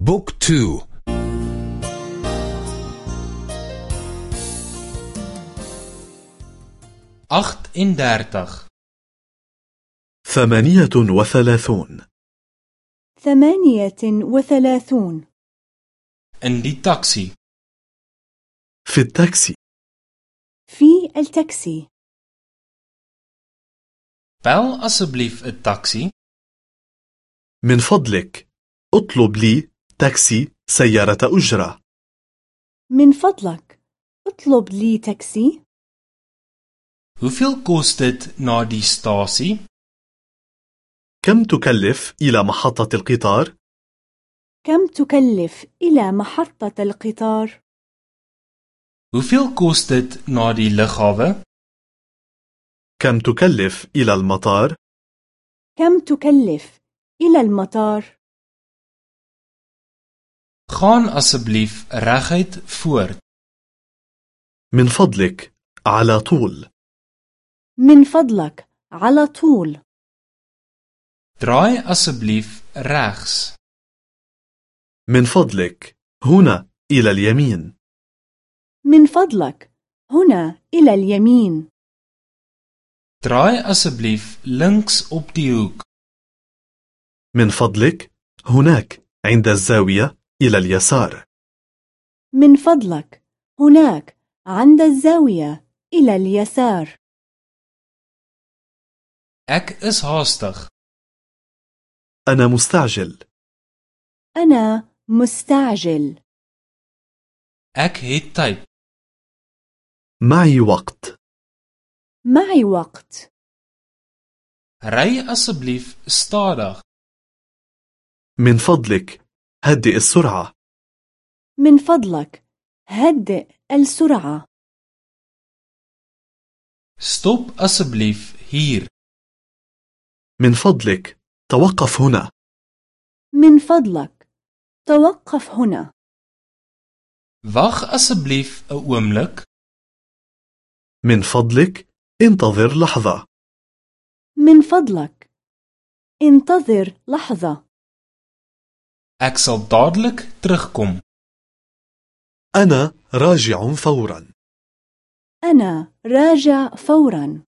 Book two. Agt en dertig. ثمانية وثلاثون. ثمانية وثلاثون. In die taxi. في التاكسي. في التاكسي. Bel asseblief 'n taxi. من فضلك. اطلب لي تاكسي سيارة أجرة من فضلك اطلب لي تاكسي Hoeveel kost dit na die stasie? كم تكلف إلى محطة القطار؟ كم تكلف إلى محطة القطار؟ Hoeveel kost dit na die lughawe? كم تكلف إلى المطار؟ كم تكلف إلى المطار؟ Gaan asseblief reguit voort. من فضلك على طول من فضلك على طول Draai asseblief regs. من فضلك هنا إلى اليمين من فضلك هنا إلى اليمين Draai asseblief links op die hoek. من فضلك هناك عند الزاوية إلى اليسار. من فضلك هناك عند الزاوية إلى اليسار. Ek is haastig. أنا مستعجل. أنا مستعجل. Ek het tyd. معي وقت. معي وقت. Ry asseblief stadig. من فضلك. هدئ السرعة. من فضلك هدئ السرعة. Stop asseblief hier. من فضلك توقف هنا. من فضلك توقف هنا. Asseblief 'n oomblik. من فضلك انتظر لحظة. من فضلك انتظر لحظة. Ek sal dadelik terugkom. أنا راجع فورا أنا راجع فورا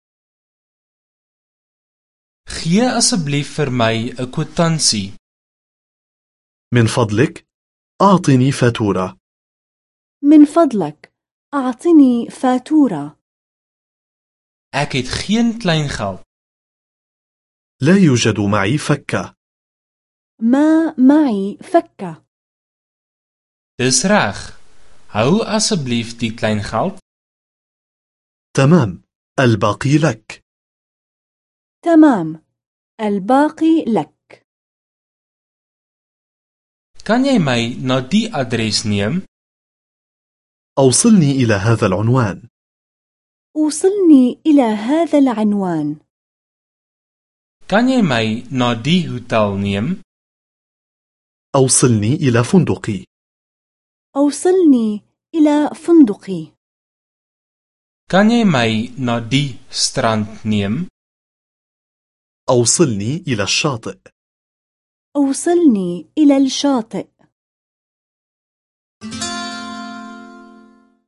Gee asseblief vir my 'n kwitansie. من فضلك أعطني فاتورة من فضلك أعطني فاتورة Ek het geen kleingeld. لا يوجد معي فكة ما معي فكة. Dis reg, hou asseblief die kleingeld. تمام. الباقي لك. تمام. الباقي لك. Kan jy my na dié adres neem? أوصلني إلى هذا العنوان. أوصلني إلى هذا العنوان. Kan jy my na dié hotel neem? أوصلني إلى فندقي. أوصلني إلى فندقي. Kan jy my na die strand neem? أوصلني إلى الشاطئ. أوصلني إلى الشاطئ.